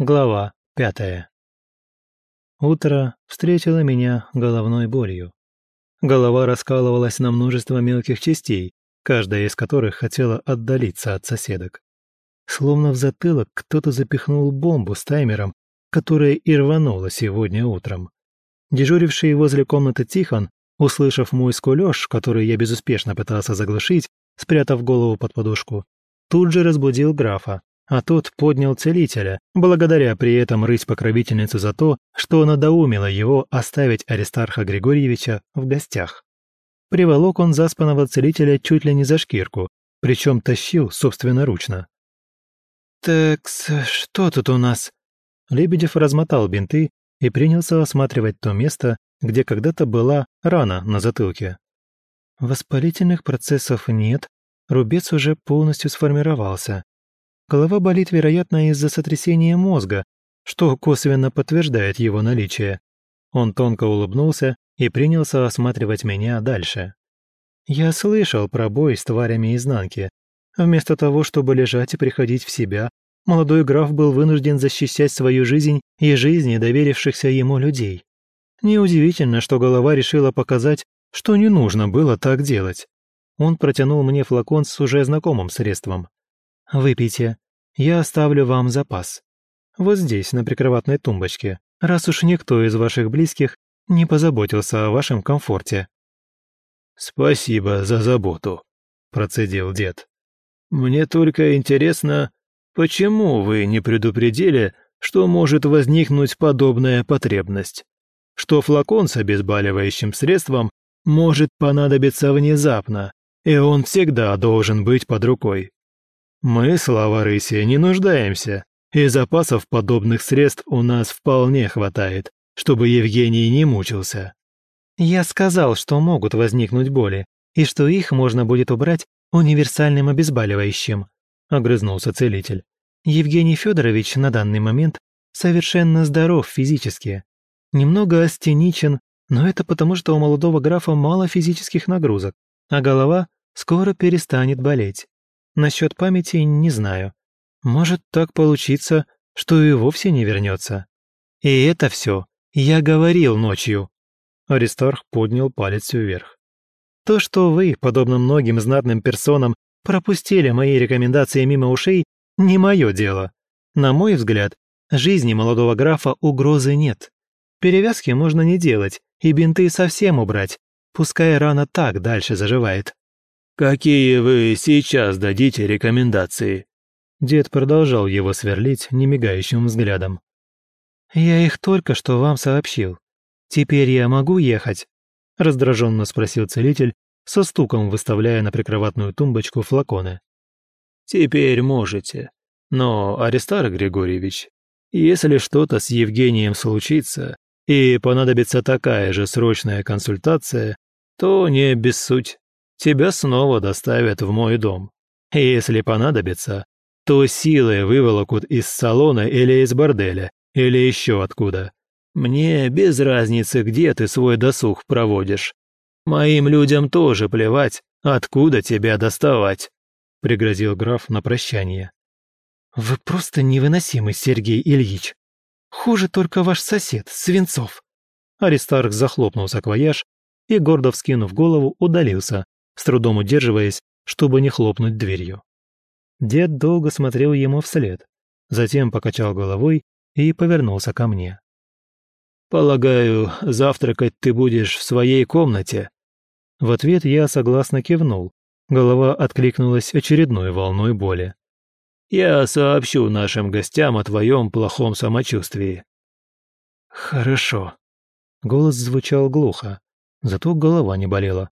Глава пятая. Утро встретило меня головной болью. Голова раскалывалась на множество мелких частей, каждая из которых хотела отдалиться от соседок. Словно в затылок кто-то запихнул бомбу с таймером, которая и рванула сегодня утром. Дежуривший возле комнаты Тихон, услышав мой скулёж, который я безуспешно пытался заглушить, спрятав голову под подушку, тут же разбудил графа, а тот поднял целителя, благодаря при этом рыть покровительницу за то, что надоумила его оставить Аристарха Григорьевича в гостях. Приволок он заспанного целителя чуть ли не за шкирку, причем тащил собственноручно. «Так, что тут у нас?» Лебедев размотал бинты и принялся осматривать то место, где когда-то была рана на затылке. Воспалительных процессов нет, рубец уже полностью сформировался. Голова болит, вероятно, из-за сотрясения мозга, что косвенно подтверждает его наличие. Он тонко улыбнулся и принялся осматривать меня дальше. Я слышал про бой с тварями изнанки. Вместо того, чтобы лежать и приходить в себя, молодой граф был вынужден защищать свою жизнь и жизни доверившихся ему людей. Неудивительно, что голова решила показать, что не нужно было так делать. Он протянул мне флакон с уже знакомым средством. Выпейте. Я оставлю вам запас. Вот здесь, на прикроватной тумбочке, раз уж никто из ваших близких не позаботился о вашем комфорте». «Спасибо за заботу», – процедил дед. «Мне только интересно, почему вы не предупредили, что может возникнуть подобная потребность? Что флакон с обезболивающим средством может понадобиться внезапно, и он всегда должен быть под рукой. Мы, слава рыси, не нуждаемся, и запасов подобных средств у нас вполне хватает, чтобы Евгений не мучился. Я сказал, что могут возникнуть боли, и что их можно будет убрать универсальным обезболивающим, огрызнулся целитель. Евгений Федорович на данный момент совершенно здоров физически. Немного астеничен, но это потому, что у молодого графа мало физических нагрузок, а голова скоро перестанет болеть. Насчет памяти не знаю. Может так получиться, что и вовсе не вернется. И это все я говорил ночью. Аристарх поднял палец вверх. То, что вы, подобно многим знатным персонам, пропустили мои рекомендации мимо ушей, не мое дело. На мой взгляд, жизни молодого графа угрозы нет. Перевязки можно не делать, и бинты совсем убрать, пускай рана так дальше заживает. «Какие вы сейчас дадите рекомендации?» Дед продолжал его сверлить немигающим взглядом. «Я их только что вам сообщил. Теперь я могу ехать?» раздраженно спросил целитель, со стуком выставляя на прикроватную тумбочку флаконы. «Теперь можете. Но, Аристар Григорьевич, если что-то с Евгением случится и понадобится такая же срочная консультация, то не обессудь тебя снова доставят в мой дом. И если понадобится, то силой выволокут из салона или из борделя, или еще откуда. Мне без разницы, где ты свой досуг проводишь. Моим людям тоже плевать, откуда тебя доставать», — пригрозил граф на прощание. «Вы просто невыносимый, Сергей Ильич. Хуже только ваш сосед, Свинцов». Аристарх захлопнул саквояж и, гордо вскинув голову, удалился, с трудом удерживаясь, чтобы не хлопнуть дверью. Дед долго смотрел ему вслед, затем покачал головой и повернулся ко мне. «Полагаю, завтракать ты будешь в своей комнате?» В ответ я согласно кивнул. Голова откликнулась очередной волной боли. «Я сообщу нашим гостям о твоем плохом самочувствии». «Хорошо». Голос звучал глухо, зато голова не болела.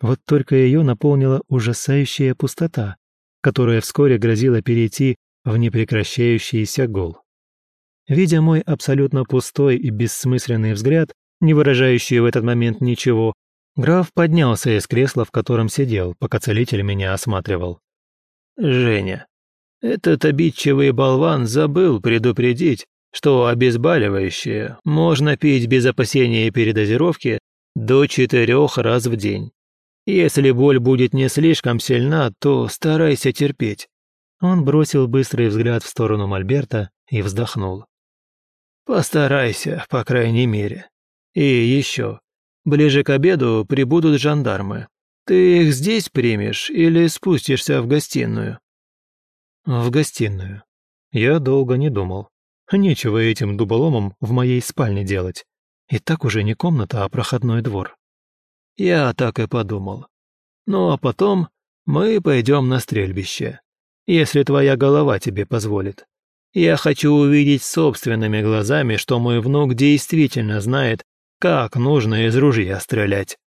Вот только ее наполнила ужасающая пустота, которая вскоре грозила перейти в непрекращающийся гол. Видя мой абсолютно пустой и бессмысленный взгляд, не выражающий в этот момент ничего, граф поднялся из кресла, в котором сидел, пока целитель меня осматривал. «Женя, этот обидчивый болван забыл предупредить, что обезболивающее можно пить без опасения передозировки до четырех раз в день. Если боль будет не слишком сильна, то старайся терпеть». Он бросил быстрый взгляд в сторону Мольберта и вздохнул. «Постарайся, по крайней мере. И еще. Ближе к обеду прибудут жандармы. Ты их здесь примешь или спустишься в гостиную?» «В гостиную. Я долго не думал. Нечего этим дуболомам в моей спальне делать. И так уже не комната, а проходной двор». «Я так и подумал. Ну а потом мы пойдем на стрельбище, если твоя голова тебе позволит. Я хочу увидеть собственными глазами, что мой внук действительно знает, как нужно из ружья стрелять».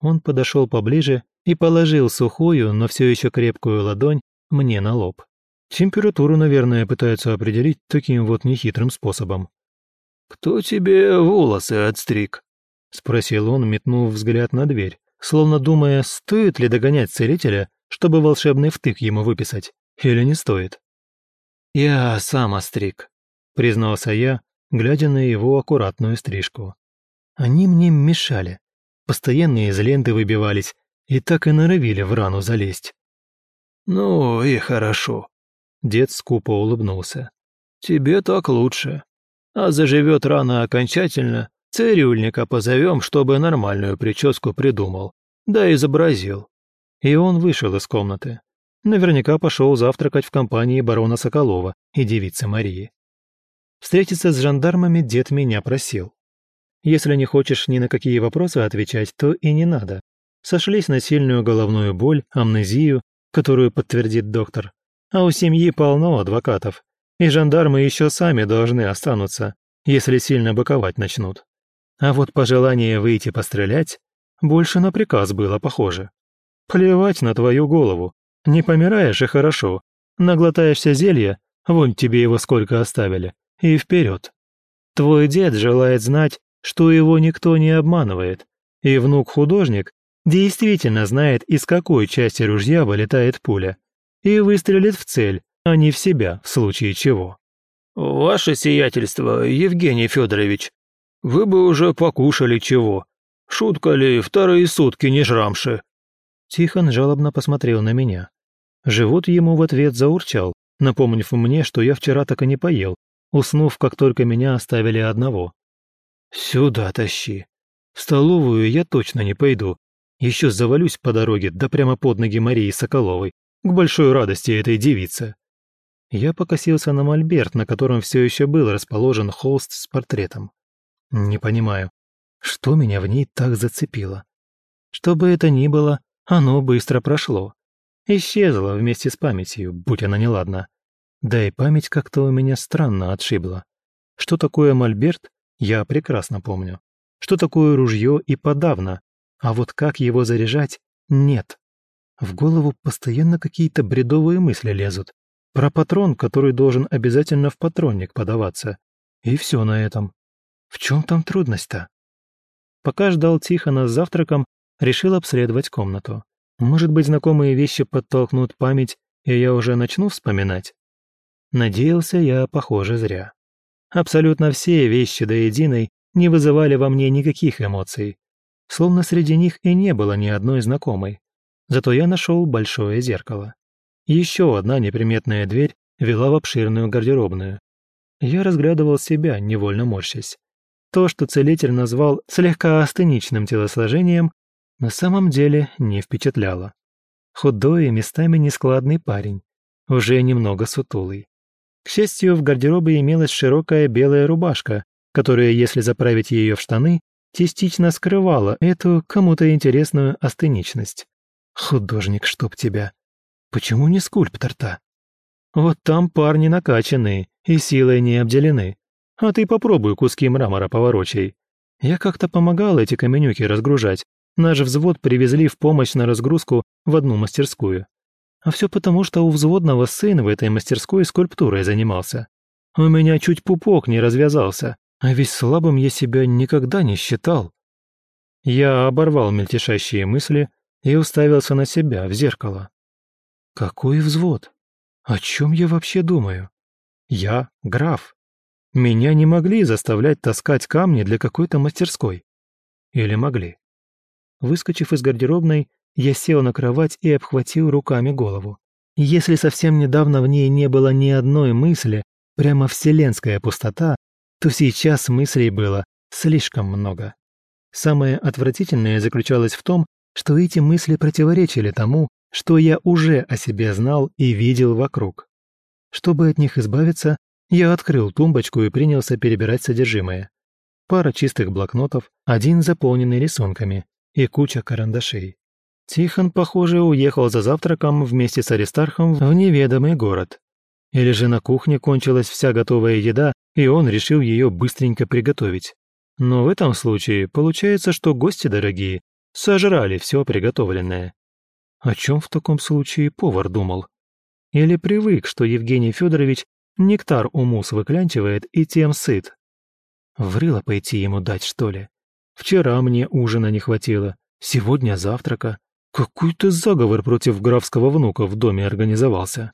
Он подошел поближе и положил сухую, но все еще крепкую ладонь мне на лоб. Температуру, наверное, пытаются определить таким вот нехитрым способом. «Кто тебе волосы отстриг?» — спросил он, метнув взгляд на дверь, словно думая, стоит ли догонять целителя, чтобы волшебный втык ему выписать, или не стоит. «Я сам остриг», — признался я, глядя на его аккуратную стрижку. Они мне мешали, постоянно из ленты выбивались и так и норовили в рану залезть. «Ну и хорошо», — дед скупо улыбнулся. «Тебе так лучше. А заживет рана окончательно, Цирюльника позовем, чтобы нормальную прическу придумал, да изобразил». И он вышел из комнаты. Наверняка пошел завтракать в компании барона Соколова и девицы Марии. Встретиться с жандармами дед меня просил. Если не хочешь ни на какие вопросы отвечать, то и не надо. Сошлись на сильную головную боль, амнезию, которую подтвердит доктор. А у семьи полно адвокатов, и жандармы еще сами должны останутся, если сильно боковать начнут. А вот пожелание выйти пострелять больше на приказ было похоже. Плевать на твою голову. Не помираешь и хорошо. Наглотаешься зелья, вон тебе его сколько оставили, и вперед. Твой дед желает знать, что его никто не обманывает, и внук-художник действительно знает, из какой части ружья вылетает пуля, и выстрелит в цель, а не в себя, в случае чего. «Ваше сиятельство, Евгений Федорович, вы бы уже покушали чего. Шутка ли, вторые сутки не жрамши?» Тихон жалобно посмотрел на меня. Живот ему в ответ заурчал, напомнив мне, что я вчера так и не поел, уснув, как только меня оставили одного. «Сюда тащи. В столовую я точно не пойду. Еще завалюсь по дороге, да прямо под ноги Марии Соколовой, к большой радости этой девицы». Я покосился на мольберт, на котором все еще был расположен холст с портретом. Не понимаю, что меня в ней так зацепило? Что бы это ни было, оно быстро прошло. Исчезло вместе с памятью, будь она неладна. Да и память как-то у меня странно отшибла. Что такое мольберт, я прекрасно помню. Что такое ружье и подавно. А вот как его заряжать, нет. В голову постоянно какие-то бредовые мысли лезут. Про патрон, который должен обязательно в патронник подаваться. И все на этом. В чем там трудность-то? Пока ждал Тихона с завтраком, решил обследовать комнату. Может быть, знакомые вещи подтолкнут память, и я уже начну вспоминать? Надеялся я, похоже, зря. Абсолютно все вещи до единой не вызывали во мне никаких эмоций. Словно среди них и не было ни одной знакомой. Зато я нашел большое зеркало. Еще одна неприметная дверь вела в обширную гардеробную. Я разглядывал себя, невольно морщась. То, что целитель назвал слегка астеничным телосложением, на самом деле не впечатляло. Худой и местами нескладный парень, уже немного сутулый. К счастью, в гардеробе имелась широкая белая рубашка, которая, если заправить ее в штаны, частично скрывала эту кому-то интересную астеничность. Художник, чтоб тебя. Почему не скульптор-то? Вот там парни накачанные и силой не обделены. А ты попробуй куски мрамора поворочай. Я как-то помогал эти каменюки разгружать. Наш взвод привезли в помощь на разгрузку в одну мастерскую. А все потому, что у взводного сын в этой мастерской скульптурой занимался. У меня чуть пупок не развязался, а ведь слабым я себя никогда не считал. Я оборвал мельтешащие мысли и уставился на себя в зеркало. Какой взвод? О чем я вообще думаю? Я граф. Меня не могли заставлять таскать камни для какой-то мастерской. Или могли? Выскочив из гардеробной, я сел на кровать и обхватил руками голову. Если совсем недавно в ней не было ни одной мысли, прямо вселенская пустота, то сейчас мыслей было слишком много. Самое отвратительное заключалось в том, что эти мысли противоречили тому, что я уже о себе знал и видел вокруг. Чтобы от них избавиться, я открыл тумбочку и принялся перебирать содержимое. Пара чистых блокнотов, один заполненный рисунками и куча карандашей. Тихон, похоже, уехал за завтраком вместе с Аристархом в неведомый город. Или же на кухне кончилась вся готовая еда, и он решил ее быстренько приготовить. Но в этом случае получается, что гости дорогие сожрали все приготовленное. О чем в таком случае повар думал? Или привык, что Евгений Федорович нектар уму выклянчивает и тем сыт? Врыло пойти ему дать, что ли? Вчера мне ужина не хватило, сегодня завтрака. Какой-то заговор против графского внука в доме организовался.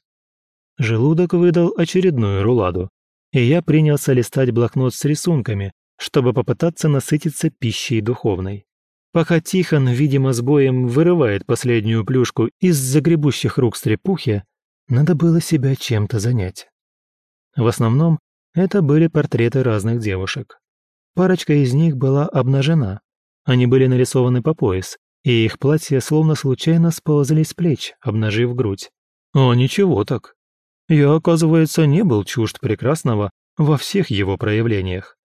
Желудок выдал очередную руладу, и я принялся листать блокнот с рисунками, чтобы попытаться насытиться пищей духовной. Пока Тихон, видимо, с боем вырывает последнюю плюшку из загребущих рук стрепухи, надо было себя чем-то занять. В основном это были портреты разных девушек. Парочка из них была обнажена. Они были нарисованы по пояс, и их платья словно случайно сползли с плеч, обнажив грудь. А ничего так. Я, оказывается, не был чужд прекрасного во всех его проявлениях.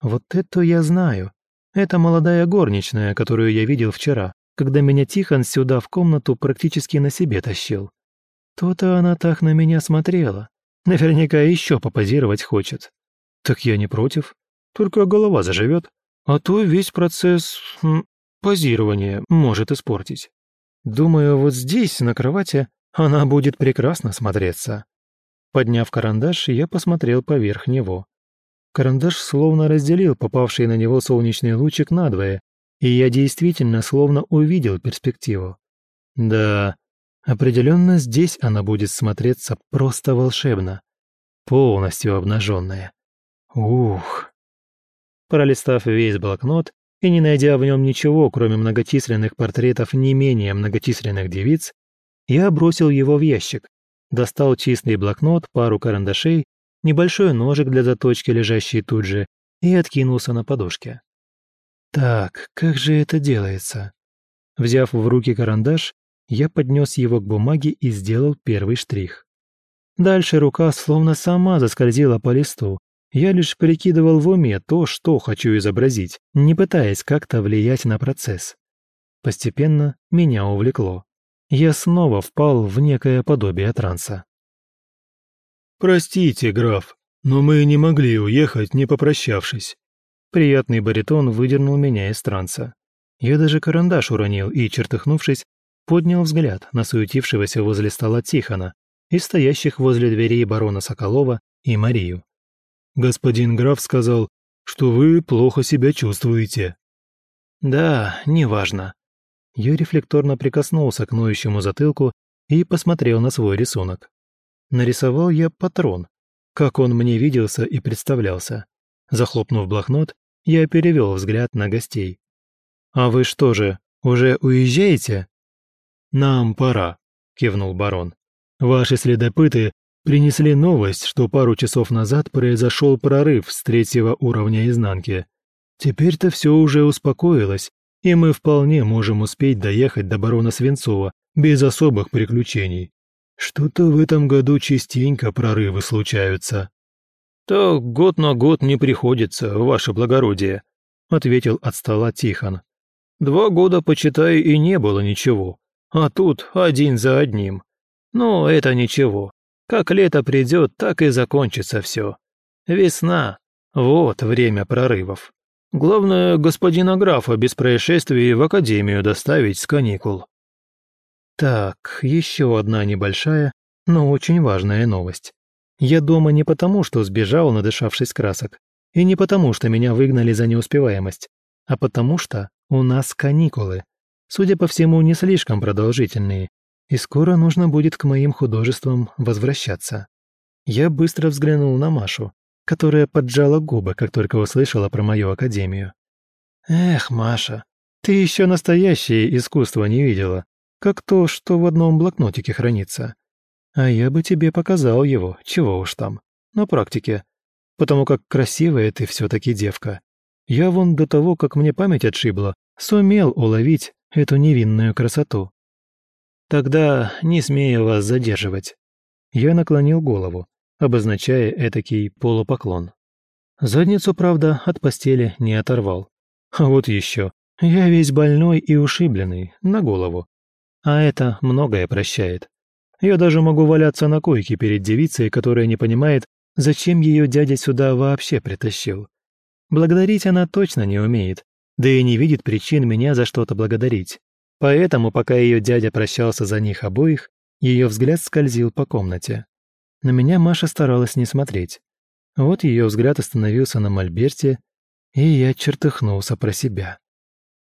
Вот это я знаю. Это молодая горничная, которую я видел вчера, когда меня Тихон сюда в комнату практически на себе тащил. То-то она так на меня смотрела. Наверняка еще попозировать хочет. Так я не против. Только голова заживет. А то весь процесс м, позирования может испортить. Думаю, вот здесь, на кровати, она будет прекрасно смотреться. Подняв карандаш, я посмотрел поверх него. Карандаш словно разделил попавший на него солнечный лучик надвое, и я действительно словно увидел перспективу. Да, Определенно здесь она будет смотреться просто волшебно. Полностью обнаженная. Ух. Пролистав весь блокнот и не найдя в нем ничего, кроме многочисленных портретов не менее многочисленных девиц, я бросил его в ящик, достал чистый блокнот, пару карандашей, небольшой ножик для заточки, лежащий тут же, и откинулся на подушке. Так, как же это делается? Взяв в руки карандаш, я поднес его к бумаге и сделал первый штрих. Дальше рука словно сама заскользила по листу. Я лишь прикидывал в уме то, что хочу изобразить, не пытаясь как-то влиять на процесс. Постепенно меня увлекло. Я снова впал в некое подобие транса. «Простите, граф, но мы не могли уехать, не попрощавшись». Приятный баритон выдернул меня из транса. Я даже карандаш уронил и, чертыхнувшись, поднял взгляд на суетившегося возле стола Тихона и стоящих возле дверей барона Соколова и Марию. «Господин граф сказал, что вы плохо себя чувствуете». «Да, неважно». Я рефлекторно прикоснулся к ноющему затылку и посмотрел на свой рисунок. Нарисовал я патрон, как он мне виделся и представлялся. Захлопнув блокнот, я перевел взгляд на гостей. «А вы что же, уже уезжаете?» «Нам пора», – кивнул барон. «Ваши следопыты принесли новость, что пару часов назад произошел прорыв с третьего уровня изнанки. Теперь-то все уже успокоилось, и мы вполне можем успеть доехать до барона Свинцова без особых приключений. Что-то в этом году частенько прорывы случаются». «То год на год не приходится, ваше благородие», — ответил от стола Тихон. «Два года, почитай, и не было ничего. А тут один за одним. Но это ничего. Как лето придет, так и закончится все. Весна. Вот время прорывов. Главное, господина графа без происшествий в академию доставить с каникул. Так, еще одна небольшая, но очень важная новость. Я дома не потому, что сбежал, надышавшись красок, и не потому, что меня выгнали за неуспеваемость, а потому что у нас каникулы, судя по всему, не слишком продолжительные, и скоро нужно будет к моим художествам возвращаться. Я быстро взглянул на Машу, которая поджала губы, как только услышала про мою академию. «Эх, Маша, ты еще настоящее искусство не видела, как то, что в одном блокнотике хранится. А я бы тебе показал его, чего уж там. на практике. Потому как красивая ты все-таки девка. Я вон до того, как мне память отшибла, сумел уловить эту невинную красоту. Тогда не смею вас задерживать. Я наклонил голову, обозначая этакий полупоклон. Задницу, правда, от постели не оторвал. А вот еще, я весь больной и ушибленный, на голову. А это многое прощает. Я даже могу валяться на койке перед девицей, которая не понимает, зачем ее дядя сюда вообще притащил. Благодарить она точно не умеет, да и не видит причин меня за что-то благодарить. Поэтому, пока ее дядя прощался за них обоих, ее взгляд скользил по комнате. На меня Маша старалась не смотреть. Вот ее взгляд остановился на мольберте, и я чертыхнулся про себя.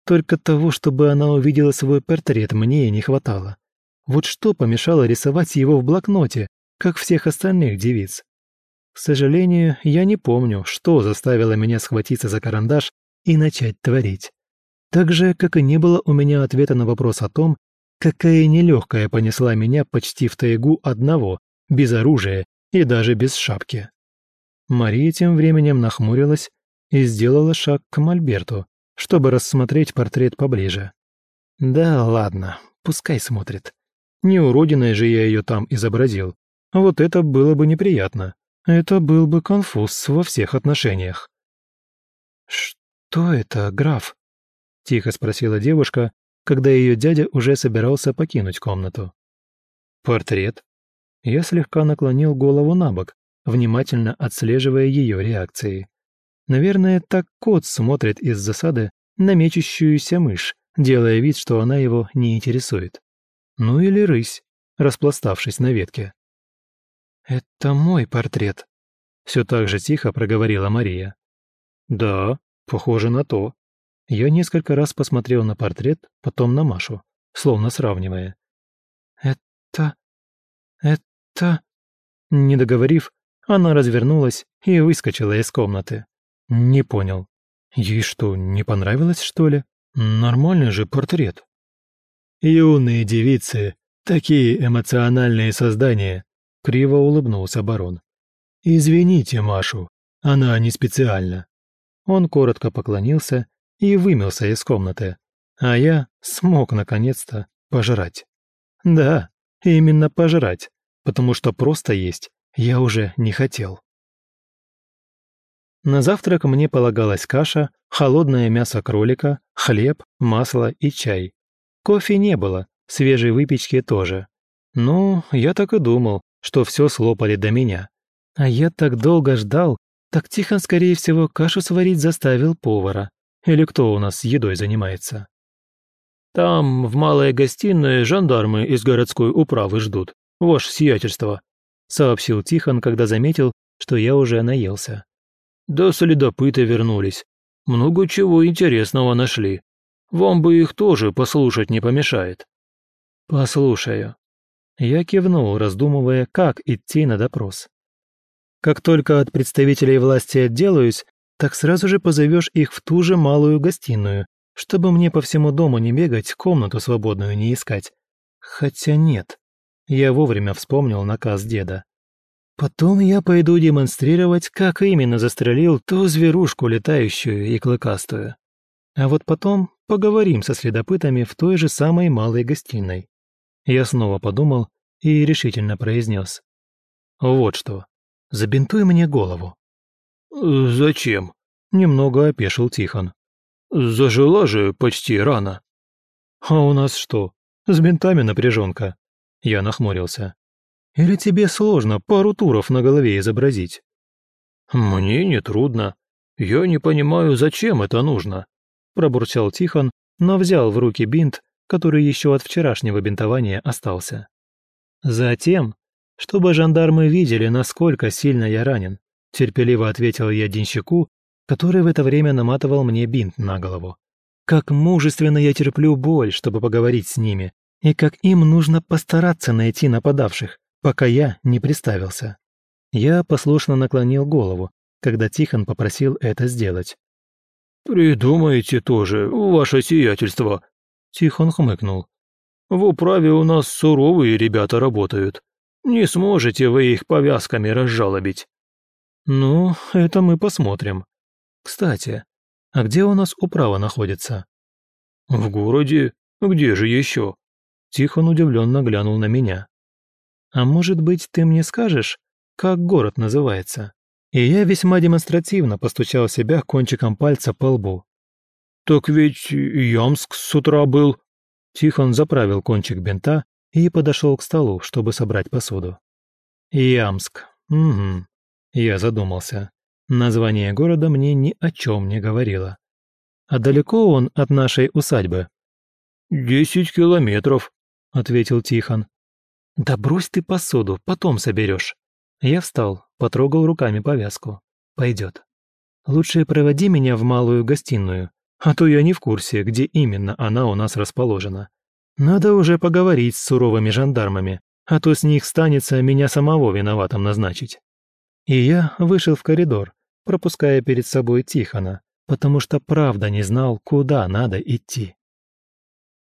Только того, чтобы она увидела свой портрет, мне и не хватало. Вот что помешало рисовать его в блокноте, как всех остальных девиц? К сожалению, я не помню, что заставило меня схватиться за карандаш и начать творить. Так же, как и не было у меня ответа на вопрос о том, какая нелегкая понесла меня почти в тайгу одного, без оружия и даже без шапки. Мария тем временем нахмурилась и сделала шаг к Мольберту, чтобы рассмотреть портрет поближе. Да ладно, пускай смотрит. Не уродиной же я ее там изобразил. Вот это было бы неприятно. Это был бы конфуз во всех отношениях. «Что это, граф?» – тихо спросила девушка, когда ее дядя уже собирался покинуть комнату. «Портрет?» Я слегка наклонил голову на бок, внимательно отслеживая ее реакции. Наверное, так кот смотрит из засады на мечущуюся мышь, делая вид, что она его не интересует. Ну или рысь, распластавшись на ветке. «Это мой портрет», — все так же тихо проговорила Мария. «Да, похоже на то». Я несколько раз посмотрел на портрет, потом на Машу, словно сравнивая. «Это... это...» Не договорив, она развернулась и выскочила из комнаты. Не понял. Ей что, не понравилось, что ли? Нормальный же портрет. Юные девицы, такие эмоциональные создания, Криво улыбнулся барон. «Извините Машу, она не специально». Он коротко поклонился и вымылся из комнаты, а я смог наконец-то пожрать. Да, именно пожрать, потому что просто есть я уже не хотел. На завтрак мне полагалась каша, холодное мясо кролика, хлеб, масло и чай. Кофе не было, свежей выпечки тоже. Ну, я так и думал, что все слопали до меня. А я так долго ждал, так Тихон, скорее всего, кашу сварить заставил повара. Или кто у нас едой занимается? Там, в малой гостиной, жандармы из городской управы ждут. Ваше сиятельство», — сообщил Тихон, когда заметил, что я уже наелся. «Да следопыты вернулись. Много чего интересного нашли. Вам бы их тоже послушать не помешает». «Послушаю», я кивнул, раздумывая, как идти на допрос. Как только от представителей власти отделаюсь, так сразу же позовешь их в ту же малую гостиную, чтобы мне по всему дому не бегать, комнату свободную не искать. Хотя нет. Я вовремя вспомнил наказ деда. Потом я пойду демонстрировать, как именно застрелил ту зверушку летающую и клыкастую. А вот потом поговорим со следопытами в той же самой малой гостиной. Я снова подумал и решительно произнес. «Вот что, забинтуй мне голову». «Зачем?» – немного опешил Тихон. «Зажила же почти рано». «А у нас что, с бинтами напряженка?» Я нахмурился. «Или тебе сложно пару туров на голове изобразить?» «Мне не трудно. Я не понимаю, зачем это нужно», – пробурчал Тихон, но взял в руки бинт который еще от вчерашнего бинтования остался. Затем, чтобы жандармы видели, насколько сильно я ранен, терпеливо ответил я денщику, который в это время наматывал мне бинт на голову. Как мужественно я терплю боль, чтобы поговорить с ними, и как им нужно постараться найти нападавших, пока я не приставился. Я послушно наклонил голову, когда Тихон попросил это сделать. «Придумайте тоже, ваше сиятельство», Тихон хмыкнул. «В управе у нас суровые ребята работают. Не сможете вы их повязками разжалобить. «Ну, это мы посмотрим. Кстати, а где у нас управа находится?» «В городе? Где же еще?» Тихон удивленно глянул на меня. «А может быть, ты мне скажешь, как город называется?» И я весьма демонстративно постучал себя кончиком пальца по лбу. «Так ведь Ямск с утра был...» Тихон заправил кончик бинта и подошел к столу, чтобы собрать посуду. «Ямск. Угу». Я задумался. Название города мне ни о чем не говорило. «А далеко он от нашей усадьбы?» «Десять километров», — ответил Тихон. «Да брось ты посуду, потом соберешь. Я встал, потрогал руками повязку. Пойдет. Лучше проводи меня в малую гостиную, а то я не в курсе, где именно она у нас расположена. Надо уже поговорить с суровыми жандармами, а то с них станется меня самого виноватым назначить. И я вышел в коридор, пропуская перед собой Тихона, потому что правда не знал, куда надо идти.